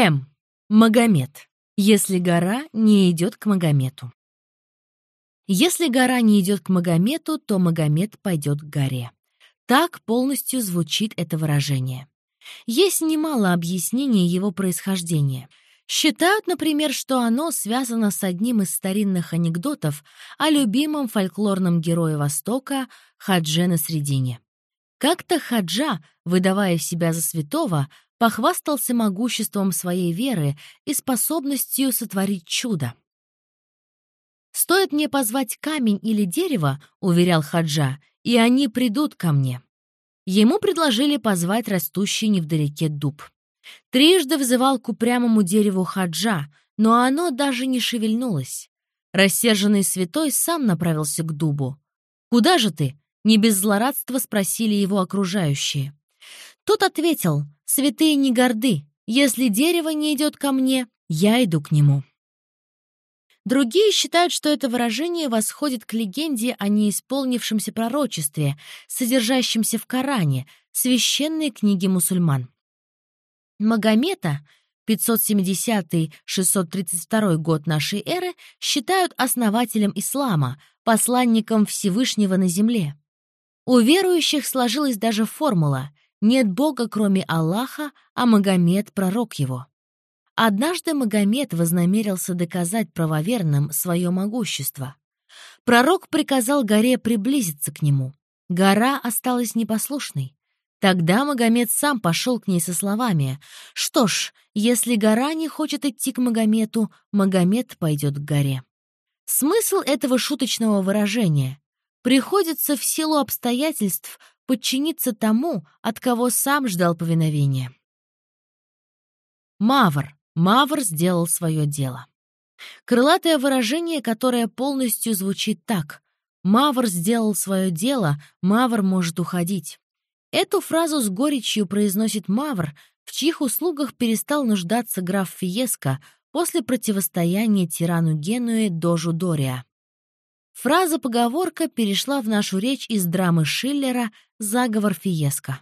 М. Магомед. Если гора не идет к Магомету. Если гора не идет к Магомету, то Магомед пойдет к горе. Так полностью звучит это выражение. Есть немало объяснений его происхождения. Считают, например, что оно связано с одним из старинных анекдотов о любимом фольклорном герое Востока Хадже на Средине. Как-то Хаджа, выдавая себя за святого, похвастался могуществом своей веры и способностью сотворить чудо. «Стоит мне позвать камень или дерево», — уверял Хаджа, — «и они придут ко мне». Ему предложили позвать растущий невдалеке дуб. Трижды взывал к упрямому дереву Хаджа, но оно даже не шевельнулось. Рассерженный святой сам направился к дубу. «Куда же ты?» — не без злорадства спросили его окружающие. Тот ответил, «Святые не горды. Если дерево не идет ко мне, я иду к нему». Другие считают, что это выражение восходит к легенде о неисполнившемся пророчестве, содержащемся в Коране, священной книге мусульман. Магомета, 570-632 год нашей эры, считают основателем ислама, посланником Всевышнего на земле. У верующих сложилась даже формула «нет Бога, кроме Аллаха, а Магомед — пророк его». Однажды Магомед вознамерился доказать правоверным свое могущество. Пророк приказал горе приблизиться к нему. Гора осталась непослушной. Тогда Магомед сам пошел к ней со словами «Что ж, если гора не хочет идти к Магомету, Магомед пойдет к горе». Смысл этого шуточного выражения приходится в силу обстоятельств подчиниться тому, от кого сам ждал повиновения. Мавр. Мавр сделал свое дело. Крылатое выражение, которое полностью звучит так. Мавр сделал свое дело, Мавр может уходить. Эту фразу с горечью произносит Мавр, в чьих услугах перестал нуждаться граф Фиеско после противостояния тирану Генуи Дожу Дориа. Фраза-поговорка перешла в нашу речь из драмы Шиллера «Заговор Фиеско».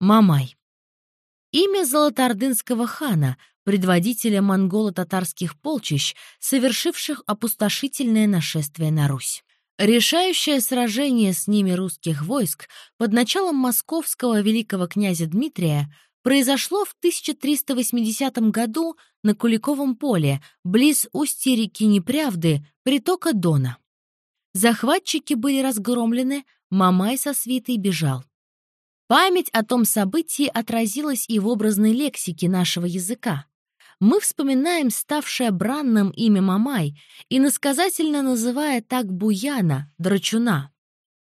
Мамай. Имя золотоордынского хана, предводителя монголо-татарских полчищ, совершивших опустошительное нашествие на Русь. Решающее сражение с ними русских войск под началом московского великого князя Дмитрия произошло в 1380 году на Куликовом поле, близ устья реки Непрявды, притока Дона. Захватчики были разгромлены, Мамай со свитой бежал. Память о том событии отразилась и в образной лексике нашего языка. Мы вспоминаем ставшее бранным имя Мамай, и насказательно называя так Буяна, драчуна.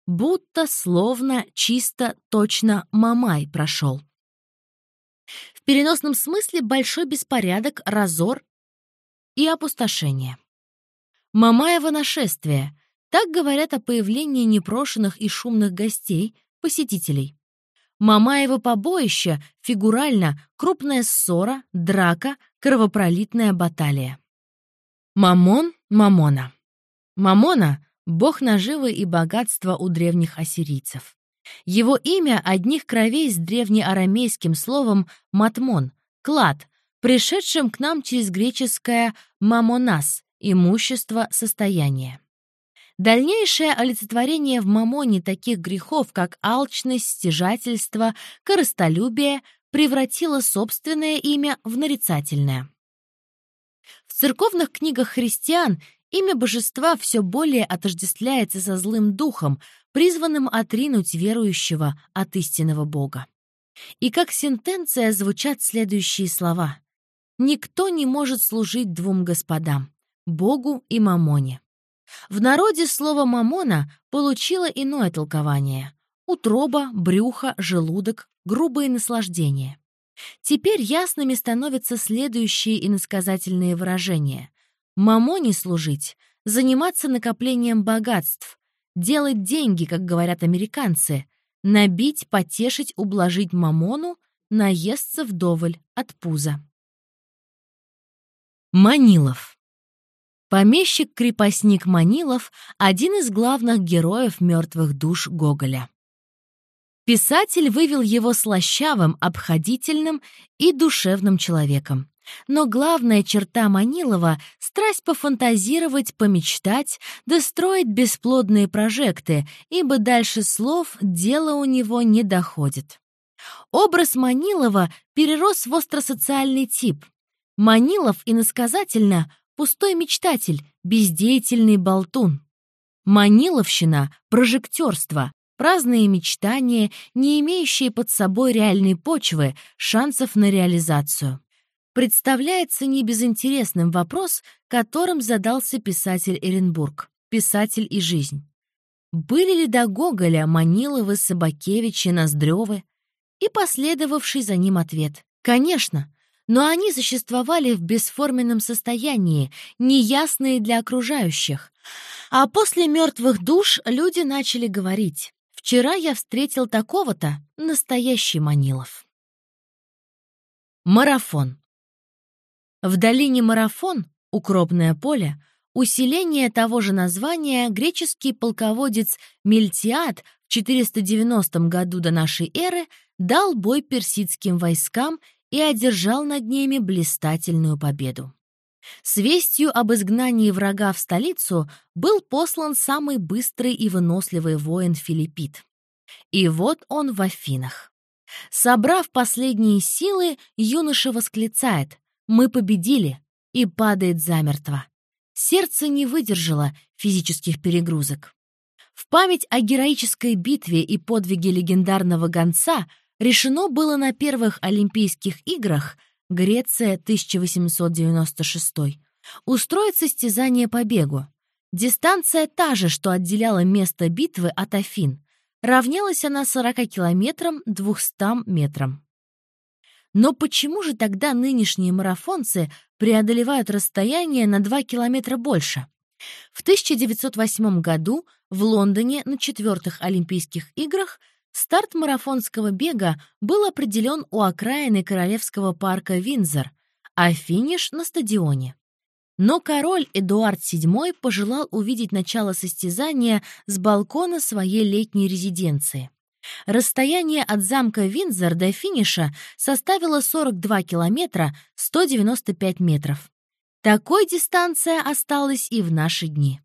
Будто, словно, чисто, точно Мамай прошел. Переносном смысле большой беспорядок, разор и опустошение. Мамаево нашествие. Так говорят о появлении непрошенных и шумных гостей, посетителей. Мамаево побоище, фигурально, крупная ссора, драка, кровопролитная баталия. Мамон — Мамона. Мамона — бог наживы и богатства у древних ассирийцев. Его имя одних кровей с древнеарамейским словом «матмон» — «клад», пришедшим к нам через греческое «мамонас» — имущество, состояние. Дальнейшее олицетворение в мамоне таких грехов, как алчность, стяжательство, корыстолюбие, превратило собственное имя в нарицательное. В церковных книгах христиан имя божества все более отождествляется со злым духом, призванным отринуть верующего от истинного Бога. И как сентенция звучат следующие слова. «Никто не может служить двум господам — Богу и Мамоне». В народе слово «мамона» получило иное толкование — утроба, брюхо, желудок, грубые наслаждения. Теперь ясными становятся следующие иносказательные выражения. «Мамоне служить», заниматься накоплением богатств, делать деньги, как говорят американцы, набить, потешить, ублажить мамону, наесться вдоволь от пуза. Манилов Помещик-крепостник Манилов — один из главных героев «Мертвых душ» Гоголя. Писатель вывел его слащавым, обходительным и душевным человеком. Но главная черта Манилова — страсть пофантазировать, помечтать, достроить бесплодные прожекты, ибо дальше слов дело у него не доходит. Образ Манилова перерос в остросоциальный тип. Манилов иносказательно — пустой мечтатель, бездеятельный болтун. Маниловщина — прожектерство, праздные мечтания, не имеющие под собой реальной почвы, шансов на реализацию представляется небезынтересным вопрос, которым задался писатель Эренбург, писатель и жизнь. Были ли до Гоголя Маниловы, Собакевичи, Ноздрёвы? И последовавший за ним ответ. Конечно, но они существовали в бесформенном состоянии, неясные для окружающих. А после мертвых душ люди начали говорить. «Вчера я встретил такого-то, настоящий Манилов». Марафон. В долине Марафон, укропное поле, усиление того же названия греческий полководец Мельтиад в 490 году до нашей эры дал бой персидским войскам и одержал над ними блистательную победу. С вестью об изгнании врага в столицу был послан самый быстрый и выносливый воин Филиппит. И вот он в Афинах. Собрав последние силы, юноша восклицает мы победили и падает замертво. Сердце не выдержало физических перегрузок. В память о героической битве и подвиге легендарного гонца решено было на первых Олимпийских играх Греция 1896 устроить состязание по бегу. Дистанция та же, что отделяла место битвы от Афин. Равнялась она 40 километрам 200 метрам. Но почему же тогда нынешние марафонцы преодолевают расстояние на 2 километра больше? В 1908 году в Лондоне на четвертых Олимпийских играх старт марафонского бега был определен у окраины Королевского парка Винзор, а финиш на стадионе. Но король Эдуард VII пожелал увидеть начало состязания с балкона своей летней резиденции. Расстояние от замка Виндзор до финиша составило 42 километра 195 метров. Такой дистанция осталась и в наши дни.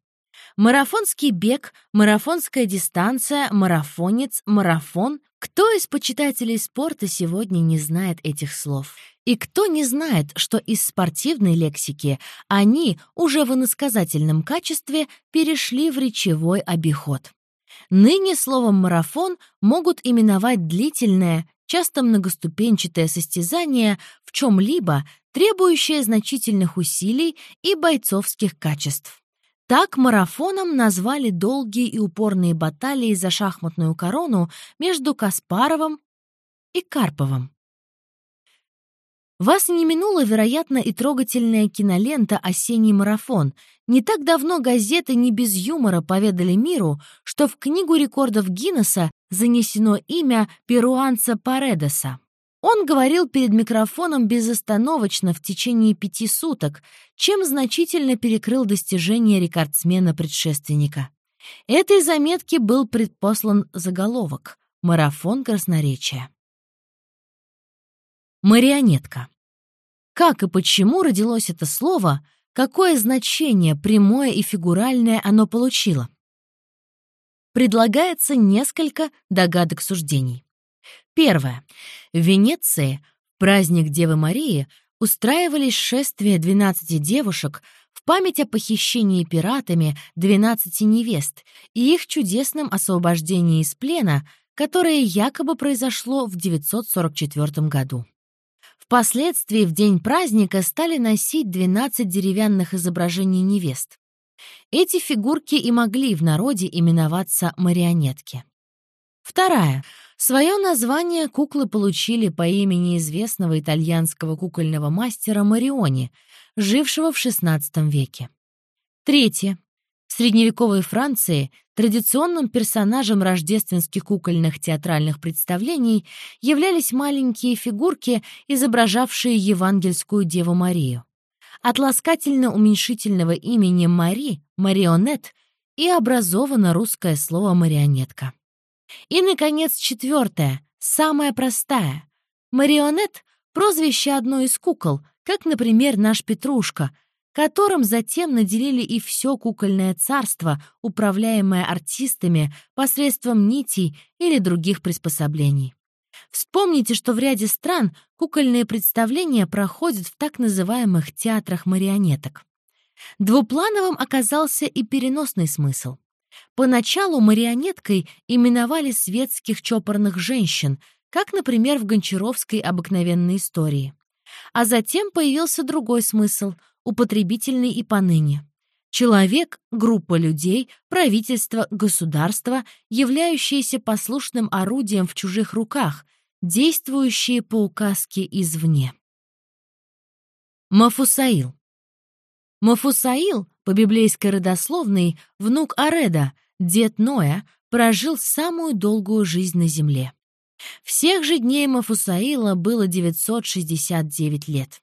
Марафонский бег, марафонская дистанция, марафонец, марафон. Кто из почитателей спорта сегодня не знает этих слов? И кто не знает, что из спортивной лексики они уже в иносказательном качестве перешли в речевой обиход? Ныне словом «марафон» могут именовать длительное, часто многоступенчатое состязание в чем-либо, требующее значительных усилий и бойцовских качеств. Так марафоном назвали долгие и упорные баталии за шахматную корону между Каспаровым и Карповым. Вас не минула, вероятно, и трогательная кинолента «Осенний марафон». Не так давно газеты не без юмора поведали миру, что в Книгу рекордов Гиннесса занесено имя перуанца Паредеса. Он говорил перед микрофоном безостановочно в течение пяти суток, чем значительно перекрыл достижения рекордсмена-предшественника. Этой заметке был предпослан заголовок «Марафон красноречия». Марионетка. Как и почему родилось это слово, какое значение прямое и фигуральное оно получило? Предлагается несколько догадок суждений. Первое. В Венеции, праздник Девы Марии, устраивались шествия 12 девушек в память о похищении пиратами 12 невест и их чудесном освобождении из плена, которое якобы произошло в 944 году. Впоследствии в день праздника стали носить 12 деревянных изображений невест. Эти фигурки и могли в народе именоваться марионетки. Вторая. Свое название куклы получили по имени известного итальянского кукольного мастера Мариони, жившего в XVI веке. Третье. В средневековой Франции традиционным персонажем рождественских кукольных театральных представлений являлись маленькие фигурки, изображавшие евангельскую Деву Марию. От ласкательно-уменьшительного имени Мари, марионет, и образовано русское слово «марионетка». И, наконец, четвертое, самое простая. Марионет — прозвище одной из кукол, как, например, наш Петрушка, которым затем наделили и все кукольное царство, управляемое артистами посредством нитей или других приспособлений. Вспомните, что в ряде стран кукольные представления проходят в так называемых театрах марионеток. Двуплановым оказался и переносный смысл. Поначалу марионеткой именовали светских чопорных женщин, как, например, в Гончаровской обыкновенной истории. А затем появился другой смысл, употребительный и поныне. Человек — группа людей, правительство, государство, являющиеся послушным орудием в чужих руках, действующие по указке извне. Мафусаил. Мафусаил, по библейской родословной, внук Ареда, дед Ноя, прожил самую долгую жизнь на земле. Всех же дней Мафусаила было 969 лет.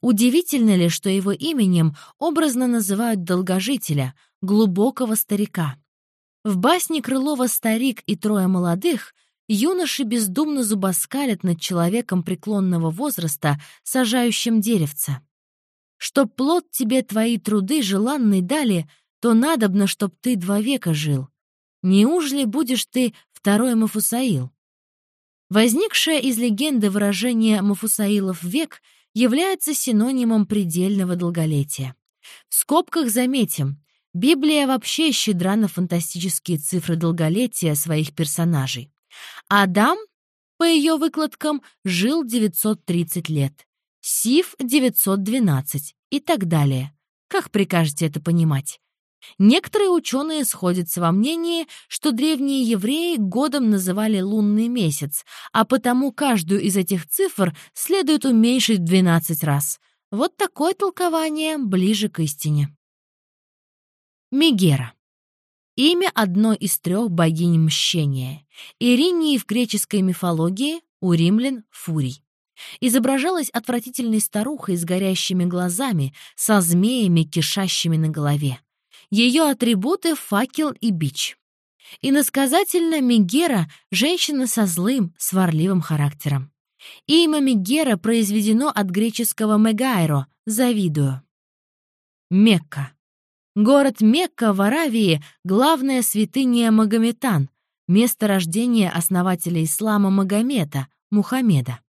Удивительно ли, что его именем образно называют долгожителя, глубокого старика? В басне Крылова «Старик и трое молодых» юноши бездумно зубоскалят над человеком преклонного возраста, сажающим деревца. «Чтоб плод тебе твои труды желанный дали, то надобно, чтоб ты два века жил. Неужели будешь ты второй Мафусаил?» Возникшее из легенды выражение «Мафусаилов век» является синонимом предельного долголетия. В скобках заметим, Библия вообще щедра на фантастические цифры долголетия своих персонажей. Адам, по ее выкладкам, жил 930 лет, Сив — 912 и так далее. Как прикажете это понимать? Некоторые ученые сходятся во мнении, что древние евреи годом называли лунный месяц, а потому каждую из этих цифр следует уменьшить в 12 раз. Вот такое толкование ближе к истине. Мегера. Имя одной из трех богинь мщения. Иринии в греческой мифологии, у римлян — Фурий. Изображалась отвратительной старухой с горящими глазами, со змеями, кишащими на голове. Ее атрибуты — факел и бич. Иносказательно Мегера — женщина со злым, сварливым характером. Имя Мегера произведено от греческого «мегайро» — «завидую». Мекка. Город Мекка в Аравии — главная святыня Магометан, место рождения основателя ислама Магомета, Мухаммеда.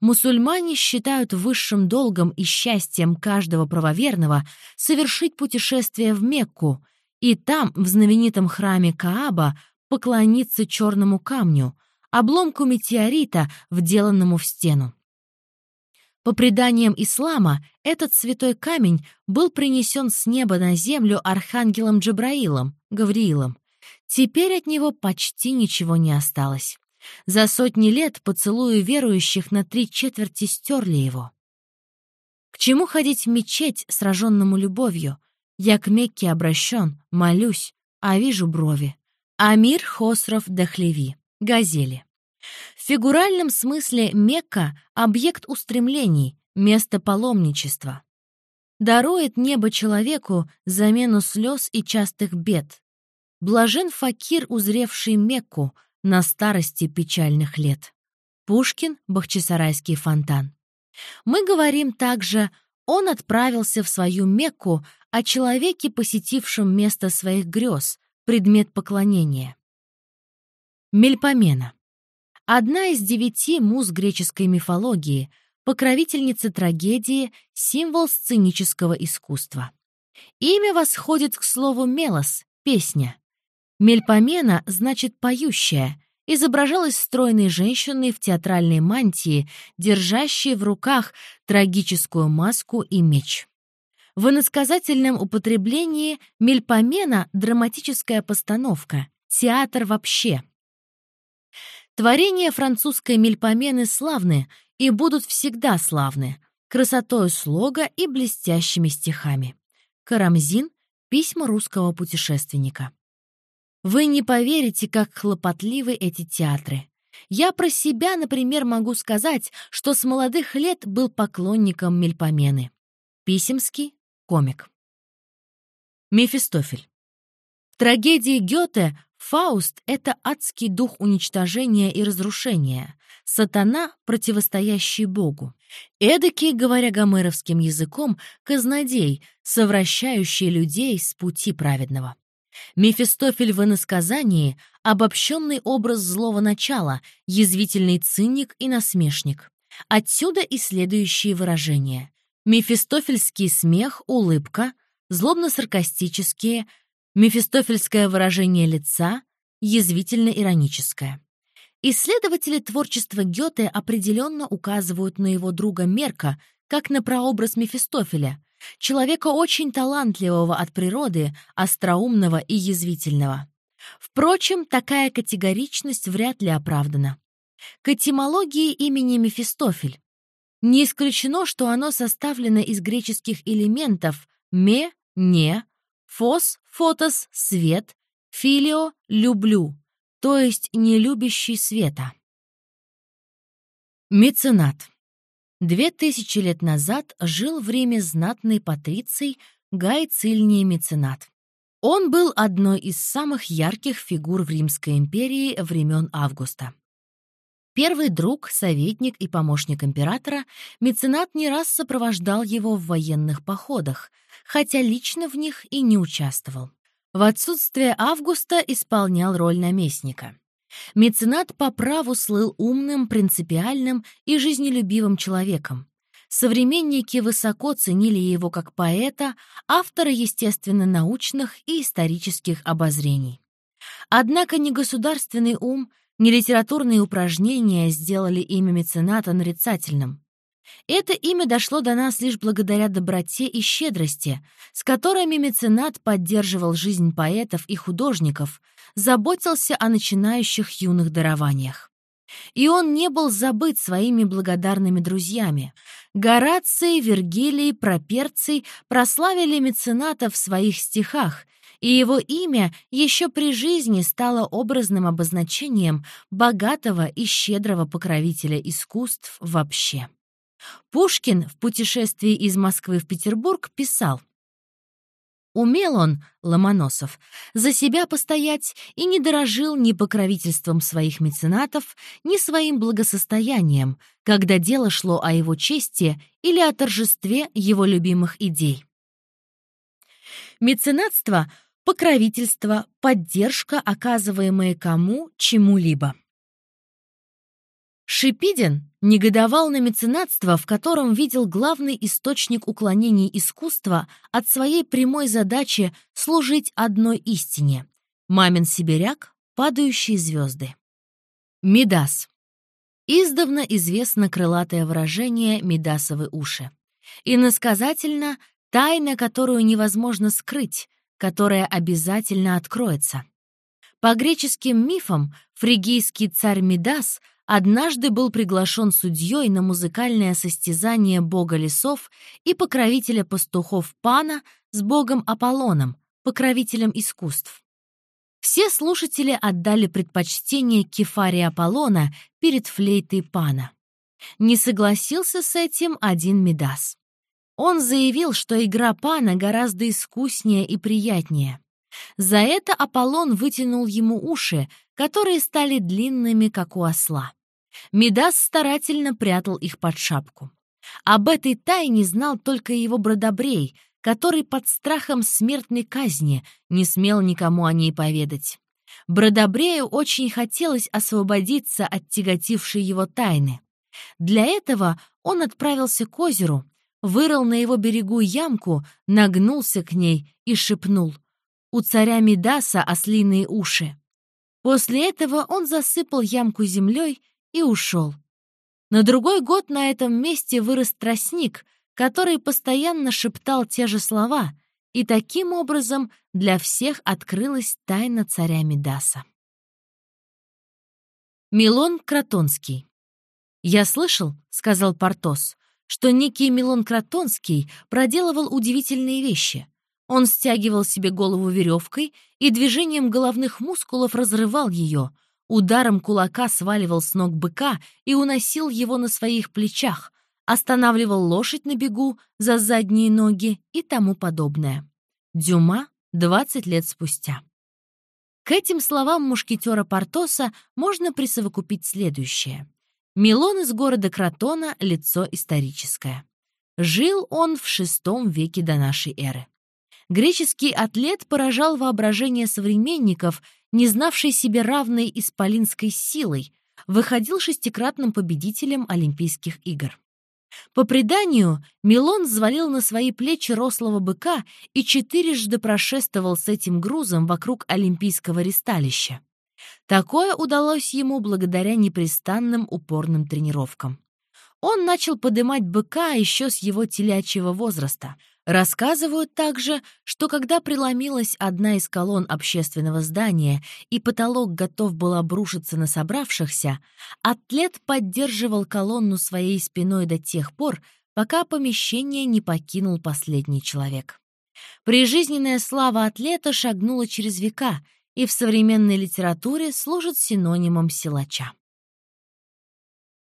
Мусульмане считают высшим долгом и счастьем каждого правоверного совершить путешествие в Мекку и там, в знаменитом храме Кааба, поклониться черному камню, обломку метеорита, вделанному в стену. По преданиям ислама, этот святой камень был принесен с неба на землю архангелом Джабраилом, Гавриилом. Теперь от него почти ничего не осталось. За сотни лет поцелуи верующих на три четверти стерли его. К чему ходить в мечеть, сраженному любовью? Я к Мекке обращен, молюсь, а вижу брови. Амир Хосров Дахлеви. Газели. В фигуральном смысле Мекка — объект устремлений, место паломничества. Дарует небо человеку замену слез и частых бед. Блажен факир, узревший Мекку на старости печальных лет. Пушкин, Бахчисарайский фонтан. Мы говорим также он отправился в свою Мекку о человеке, посетившем место своих грез, предмет поклонения. Мельпомена. Одна из девяти муз греческой мифологии, покровительница трагедии, символ сценического искусства. Имя восходит к слову «мелос» — «песня». Мельпомена значит «поющая», изображалась стройной женщиной в театральной мантии, держащей в руках трагическую маску и меч. В иносказательном употреблении мельпомена — драматическая постановка, театр вообще — Творения французской мельпомены славны и будут всегда славны, красотой слога и блестящими стихами. Карамзин «Письма русского путешественника». Вы не поверите, как хлопотливы эти театры. Я про себя, например, могу сказать, что с молодых лет был поклонником Мельпомены. Писемский комик. Мефистофель. В трагедии Гёте Фауст — это адский дух уничтожения и разрушения, сатана, противостоящий Богу. Эдакий, говоря гомеровским языком, казнодей, совращающий людей с пути праведного. Мефистофель в иносказании — обобщенный образ злого начала, язвительный циник и насмешник. Отсюда и следующие выражения. Мефистофельский смех, улыбка, злобно-саркастические, мефистофельское выражение лица, язвительно-ироническое. Исследователи творчества Гёте определенно указывают на его друга Мерка как на прообраз Мефистофеля, человека очень талантливого от природы, остроумного и язвительного. Впрочем, такая категоричность вряд ли оправдана. К этимологии имени Мефистофель. Не исключено, что оно составлено из греческих элементов «ме» — «не», «фос» — «фотос» — «свет», «филио» — «люблю», то есть «не любящий света». Меценат. Две тысячи лет назад жил в Риме знатный патриций Гай Цильний Меценат. Он был одной из самых ярких фигур в Римской империи времен Августа. Первый друг, советник и помощник императора, меценат не раз сопровождал его в военных походах, хотя лично в них и не участвовал. В отсутствие Августа исполнял роль наместника. Меценат по праву слыл умным, принципиальным и жизнелюбивым человеком. Современники высоко ценили его как поэта, автора естественно-научных и исторических обозрений. Однако ни государственный ум, ни литературные упражнения сделали имя мецената нарицательным. Это имя дошло до нас лишь благодаря доброте и щедрости, с которыми меценат поддерживал жизнь поэтов и художников, заботился о начинающих юных дарованиях. И он не был забыт своими благодарными друзьями. Гораций, Вергилий, Проперций прославили мецената в своих стихах, и его имя еще при жизни стало образным обозначением богатого и щедрого покровителя искусств вообще. Пушкин в путешествии из Москвы в Петербург писал Умел он, Ломоносов, за себя постоять и не дорожил ни покровительством своих меценатов, ни своим благосостоянием, когда дело шло о его чести или о торжестве его любимых идей. Меценатство — покровительство, поддержка, оказываемая кому, чему-либо. Шипидин негодовал на меценатство, в котором видел главный источник уклонений искусства от своей прямой задачи служить одной истине — «Мамин сибиряк, падающие звезды». Мидас. Издавна известно крылатое выражение «медасовы уши». Иносказательно — тайна, которую невозможно скрыть, которая обязательно откроется. По греческим мифам, фригийский царь Мидас однажды был приглашен судьей на музыкальное состязание бога лесов и покровителя пастухов Пана с богом Аполлоном, покровителем искусств. Все слушатели отдали предпочтение кефаре Аполлона перед флейтой Пана. Не согласился с этим один Медас. Он заявил, что игра Пана гораздо искуснее и приятнее. За это Аполлон вытянул ему уши, которые стали длинными, как у осла. Медас старательно прятал их под шапку. Об этой тайне знал только его бродобрей, который под страхом смертной казни не смел никому о ней поведать. Бродобрею очень хотелось освободиться от тяготившей его тайны. Для этого он отправился к озеру, вырыл на его берегу ямку, нагнулся к ней и шепнул «У царя Медаса ослиные уши». После этого он засыпал ямку землей и ушел. На другой год на этом месте вырос тростник, который постоянно шептал те же слова, и таким образом для всех открылась тайна царя Медаса. Милон Кротонский. «Я слышал, — сказал Портос, — что некий Милон Кротонский проделывал удивительные вещи. Он стягивал себе голову веревкой и движением головных мускулов разрывал ее, Ударом кулака сваливал с ног быка и уносил его на своих плечах, останавливал лошадь на бегу за задние ноги и тому подобное. Дюма 20 лет спустя. К этим словам мушкетера Портоса можно присовокупить следующее. Милон из города Кротона — лицо историческое. Жил он в VI веке до нашей эры. Греческий атлет поражал воображение современников, не знавший себе равной исполинской силой, выходил шестикратным победителем Олимпийских игр. По преданию, Милон взвалил на свои плечи рослого быка и четырежды прошествовал с этим грузом вокруг Олимпийского ристалища. Такое удалось ему благодаря непрестанным упорным тренировкам. Он начал подымать быка еще с его телячьего возраста — Рассказывают также, что когда преломилась одна из колонн общественного здания и потолок готов был обрушиться на собравшихся, атлет поддерживал колонну своей спиной до тех пор, пока помещение не покинул последний человек. Прижизненная слава атлета шагнула через века и в современной литературе служит синонимом силача.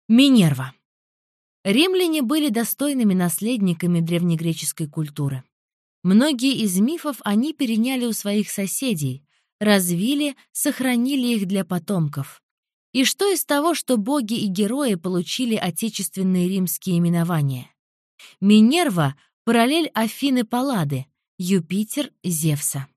Минерва. Римляне были достойными наследниками древнегреческой культуры. Многие из мифов они переняли у своих соседей, развили, сохранили их для потомков. И что из того, что боги и герои получили отечественные римские именования? Минерва — параллель Афины Паллады, Юпитер — Зевса.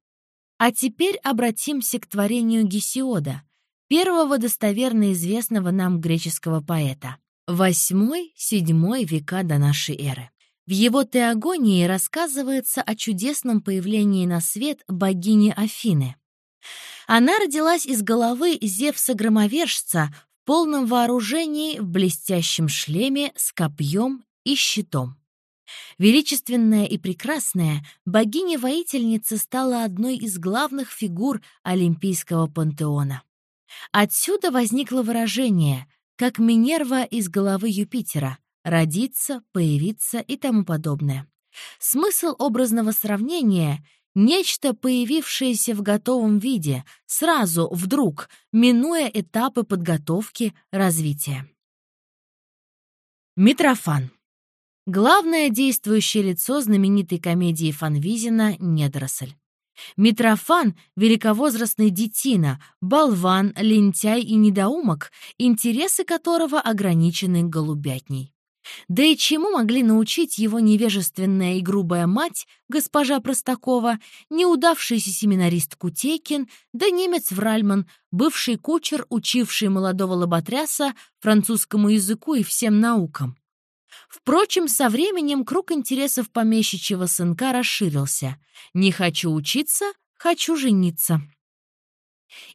А теперь обратимся к творению Гесиода, первого достоверно известного нам греческого поэта. Восьмой-седьмой века до нашей эры. В его теогонии рассказывается о чудесном появлении на свет богини Афины. Она родилась из головы Зевса-громовержца в полном вооружении, в блестящем шлеме, с копьем и щитом. Величественная и прекрасная, богиня-воительница стала одной из главных фигур Олимпийского пантеона. Отсюда возникло выражение как Минерва из головы Юпитера, родиться, появиться и тому подобное. Смысл образного сравнения — нечто, появившееся в готовом виде, сразу, вдруг, минуя этапы подготовки, развития. Митрофан. Главное действующее лицо знаменитой комедии Фанвизина «Недоросль». Митрофан — великовозрастный детина, болван, лентяй и недоумок, интересы которого ограничены голубятней. Да и чему могли научить его невежественная и грубая мать, госпожа Простакова, неудавшийся семинарист Кутейкин, да немец Вральман, бывший кучер, учивший молодого лоботряса французскому языку и всем наукам. Впрочем, со временем круг интересов помещичьего сынка расширился. «Не хочу учиться, хочу жениться».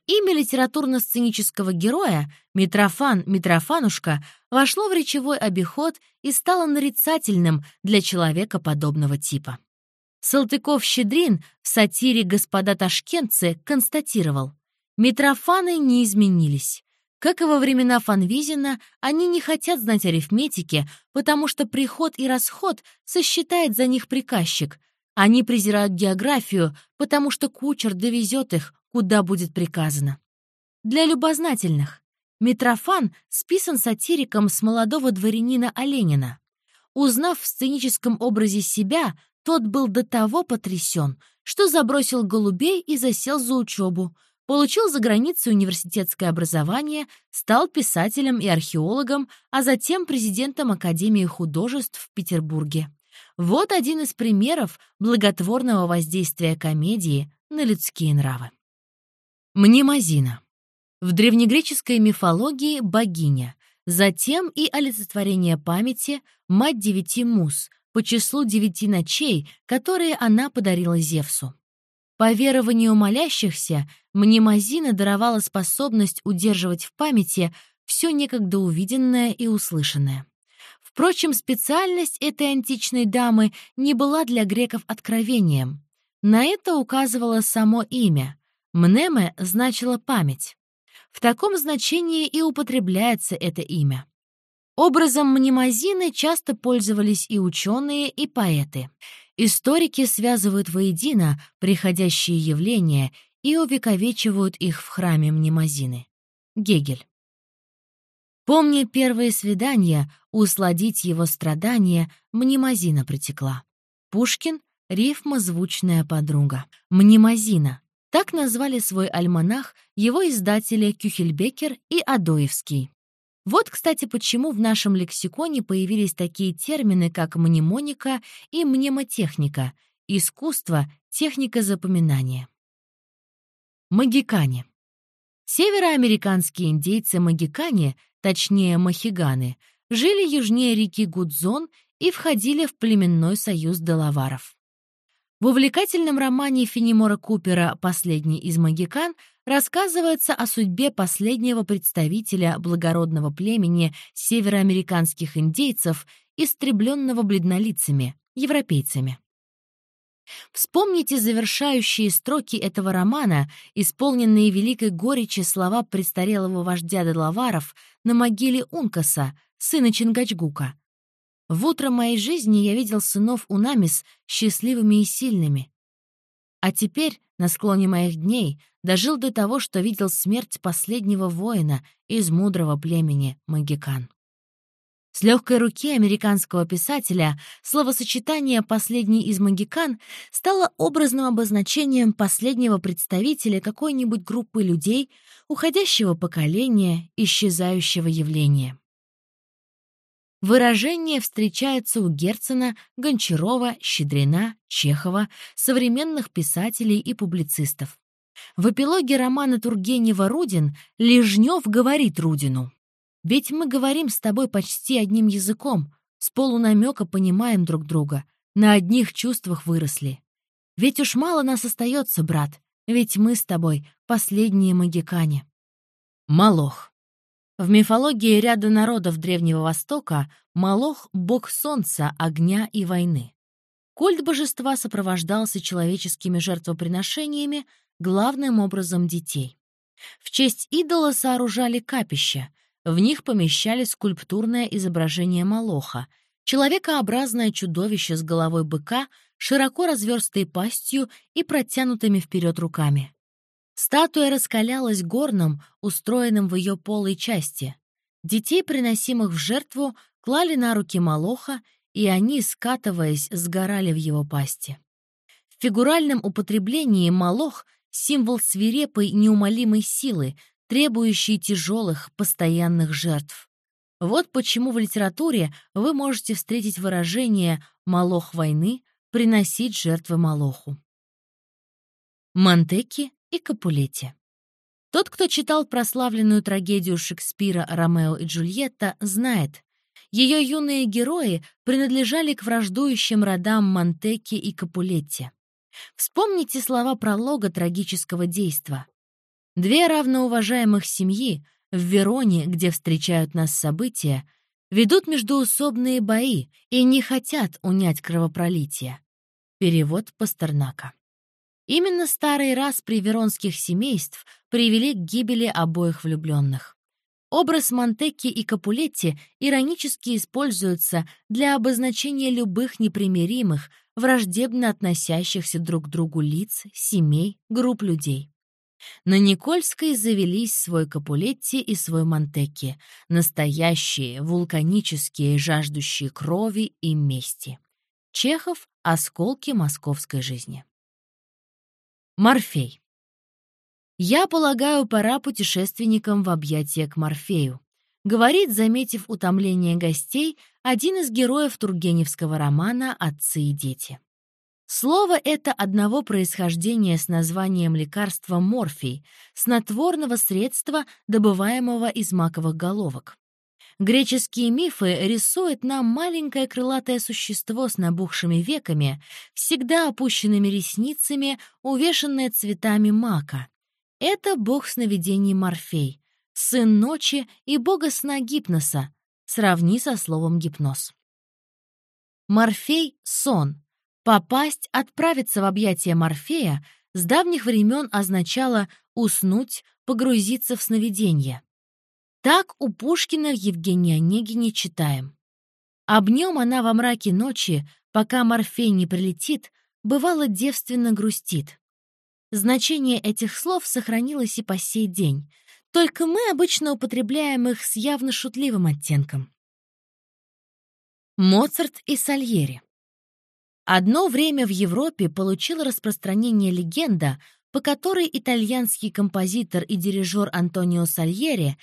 Имя литературно-сценического героя, Митрофан, Митрофанушка, вошло в речевой обиход и стало нарицательным для человека подобного типа. Салтыков-Щедрин в сатире «Господа ташкентцы» констатировал, Митрофаны не изменились. Как и во времена Фанвизина, они не хотят знать арифметики, потому что приход и расход сосчитает за них приказчик. Они презирают географию, потому что кучер довезет их, куда будет приказано. Для любознательных. Митрофан списан сатириком с молодого дворянина Оленина. Узнав в сценическом образе себя, тот был до того потрясен, что забросил голубей и засел за учебу, Получил за границей университетское образование, стал писателем и археологом, а затем президентом Академии художеств в Петербурге. Вот один из примеров благотворного воздействия комедии на людские нравы. Мнемозина. В древнегреческой мифологии богиня, затем и олицетворение памяти, мать девяти мус, по числу девяти ночей, которые она подарила Зевсу. По верованию молящихся, мнемозина даровала способность удерживать в памяти все некогда увиденное и услышанное. Впрочем, специальность этой античной дамы не была для греков откровением. На это указывало само имя. «Мнеме» значило «память». В таком значении и употребляется это имя. Образом мнемозины часто пользовались и ученые, и поэты. Историки связывают воедино приходящие явления и увековечивают их в храме Мнемозины. Гегель. Помня первые свидания, усладить его страдания, Мнемозина притекла. Пушкин — рифма звучная подруга. Мнемозина. Так назвали свой альманах его издатели Кюхельбекер и Адоевский. Вот, кстати, почему в нашем лексиконе появились такие термины, как мнемоника и мнемотехника — искусство, техника запоминания. Магикане. Североамериканские индейцы-магикане, точнее махиганы, жили южнее реки Гудзон и входили в племенной союз делаваров. В увлекательном романе Фенемора Купера «Последний из магикан» рассказывается о судьбе последнего представителя благородного племени североамериканских индейцев, истребленного бледнолицами, европейцами. Вспомните завершающие строки этого романа, исполненные великой горечи слова престарелого вождя Делаваров на могиле Ункаса, сына Чингачгука. «В утро моей жизни я видел сынов Унамис счастливыми и сильными. А теперь, на склоне моих дней, дожил до того, что видел смерть последнего воина из мудрого племени Магикан». С легкой руки американского писателя словосочетание «последний из магикан» стало образным обозначением последнего представителя какой-нибудь группы людей, уходящего поколения, исчезающего явления. Выражение встречается у Герцена, Гончарова, Щедрина, Чехова, современных писателей и публицистов. В эпилоге романа Тургенева «Рудин» Лежнев говорит Рудину ведь мы говорим с тобой почти одним языком, с полунамека понимаем друг друга, на одних чувствах выросли. Ведь уж мало нас остается, брат, ведь мы с тобой последние магикане. Малох. В мифологии ряда народов Древнего Востока Малох — бог солнца, огня и войны. Культ божества сопровождался человеческими жертвоприношениями, главным образом детей. В честь идола сооружали капища, в них помещали скульптурное изображение Молоха, человекообразное чудовище с головой быка, широко разверстой пастью и протянутыми вперед руками. Статуя раскалялась горном, устроенным в ее полой части. Детей, приносимых в жертву, клали на руки Молоха, и они, скатываясь, сгорали в его пасти. В фигуральном употреблении Молох — символ свирепой, неумолимой силы, требующие тяжелых, постоянных жертв. Вот почему в литературе вы можете встретить выражение «молох войны» приносить жертвы Молоху. Монтеки и Капулетти. Тот, кто читал прославленную трагедию Шекспира «Ромео и Джульетта», знает, ее юные герои принадлежали к враждующим родам Монтеки и Капулетти. Вспомните слова пролога трагического действа. Две равноуважаемых семьи в Вероне, где встречают нас события, ведут междуусобные бои и не хотят унять кровопролитие. Перевод Пастернака. Именно старый раз при веронских семейств привели к гибели обоих влюбленных. Образ Монтекки и Капулетти иронически используется для обозначения любых непримиримых, враждебно относящихся друг к другу лиц, семей, групп людей. На Никольской завелись свой Капулетти и свой Монтекки, настоящие, вулканические, жаждущие крови и мести. Чехов — осколки московской жизни. Морфей. «Я полагаю, пора путешественникам в объятия к Морфею», говорит, заметив утомление гостей, один из героев Тургеневского романа «Отцы и дети». Слово это одного происхождения с названием лекарства морфий, снотворного средства, добываемого из маковых головок. Греческие мифы рисуют нам маленькое крылатое существо с набухшими веками, всегда опущенными ресницами, увешанное цветами мака. Это бог сновидений Морфей, сын ночи и бога сна Гипноса. Сравни со словом гипноз. Морфей — сон — Попасть, отправиться в объятия Морфея с давних времен означало уснуть, погрузиться в сновидение. Так у Пушкина в Евгении Онегине читаем. Об нем она во мраке ночи, пока Морфей не прилетит, бывало девственно грустит. Значение этих слов сохранилось и по сей день, только мы обычно употребляем их с явно шутливым оттенком. Моцарт и Сальери Одно время в Европе получила распространение легенда, по которой итальянский композитор и дирижер Антонио Сальери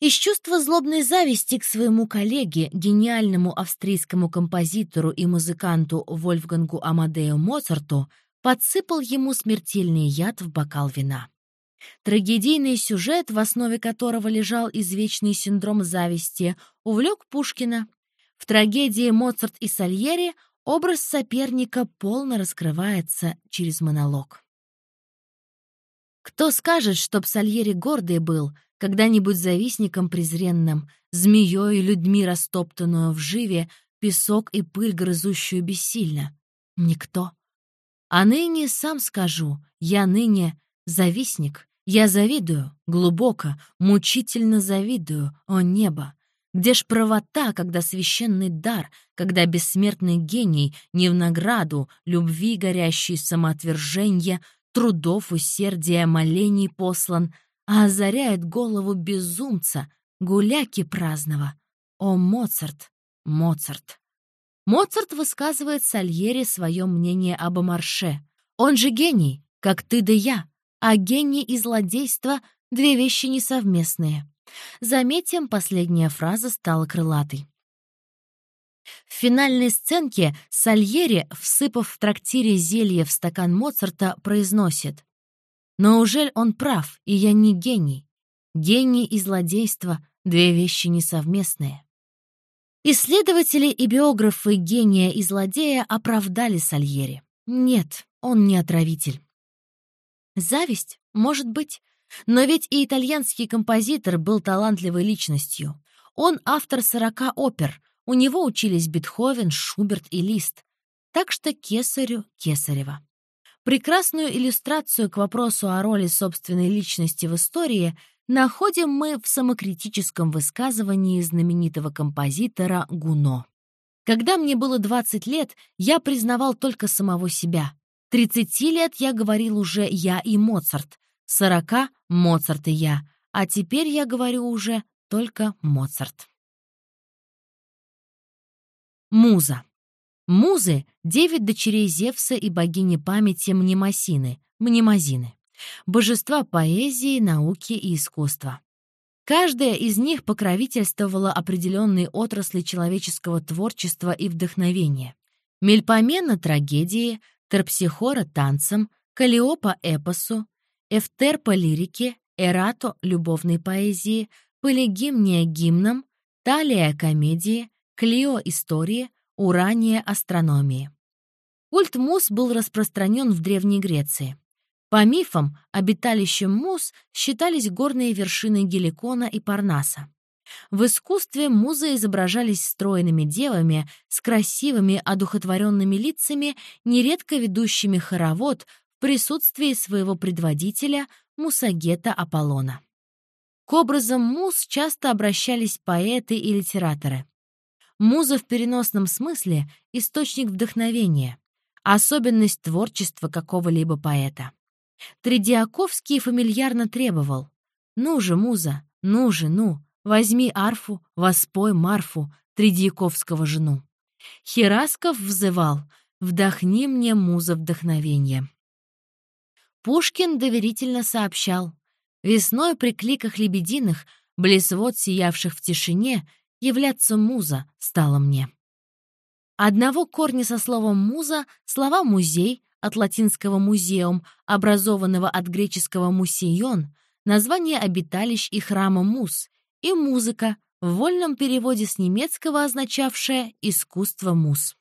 из чувства злобной зависти к своему коллеге, гениальному австрийскому композитору и музыканту Вольфгангу Амадео Моцарту, подсыпал ему смертельный яд в бокал вина. Трагедийный сюжет, в основе которого лежал извечный синдром зависти, увлек Пушкина. В трагедии «Моцарт и Сальери» образ соперника полно раскрывается через монолог. Кто скажет, чтоб Сальери гордый был, когда-нибудь завистником презренным, змеей людьми растоптанную в живе, песок и пыль грызущую бессильно? Никто. А ныне сам скажу, я ныне завистник, я завидую, глубоко, мучительно завидую, о небо. Где ж правота, когда священный дар, когда бессмертный гений не в награду, любви горящей самоотверженья, трудов, усердия, молений послан, а озаряет голову безумца, гуляки праздного. О, Моцарт, Моцарт! Моцарт высказывает Сальери свое мнение об Марше. Он же гений, как ты да я, а гений и злодейство — две вещи несовместные. Заметим, последняя фраза стала крылатой. В финальной сценке Сальери, всыпав в трактире зелье в стакан Моцарта, произносит «Но ужель он прав, и я не гений? Гений и злодейство — две вещи несовместные». Исследователи и биографы гения и злодея оправдали Сальери. Нет, он не отравитель. Зависть? Может быть. Но ведь и итальянский композитор был талантливой личностью. Он автор сорока опер, у него учились Бетховен, Шуберт и Лист. Так что кесарю Кесарева. Прекрасную иллюстрацию к вопросу о роли собственной личности в истории находим мы в самокритическом высказывании знаменитого композитора Гуно. Когда мне было 20 лет, я признавал только самого себя. 30 лет я говорил уже «я» и Моцарт, 40 — Моцарт и я, а теперь я говорю уже только Моцарт. Муза. Музы — девять дочерей Зевса и богини памяти Мнемосины, Мнемозины, божества поэзии, науки и искусства. Каждая из них покровительствовала определенной отрасли человеческого творчества и вдохновения. Мельпомена — трагедии, Терпсихора — танцам, Калиопа — эпосу, Эфтерпа — лирике, Эрато — любовной поэзии, Полигимния — гимном, Талия — комедии, Клио — истории, Урания — астрономии. Культ мус был распространен в Древней Греции. По мифам, обиталищем мус считались горные вершины Геликона и Парнаса. В искусстве музы изображались стройными девами с красивыми одухотворенными лицами, нередко ведущими хоровод в присутствии своего предводителя Мусагета Аполлона. К образам муз часто обращались поэты и литераторы. Муза в переносном смысле — источник вдохновения, особенность творчества какого-либо поэта. Тредиаковский фамильярно требовал «Ну же, муза, ну же, ну, Возьми арфу, воспой Марфу, Тридьяковского жену. Херасков взывал «Вдохни мне, муза, вдохновенье». Пушкин доверительно сообщал «Весной при кликах лебединых, блесвод сиявших в тишине, являться муза стала мне». Одного корня со словом «муза» слова «музей» от латинского «музеум», образованного от греческого «мусейон», название обиталищ и храма Муз, и музыка, в вольном переводе с немецкого означавшая «искусство муз».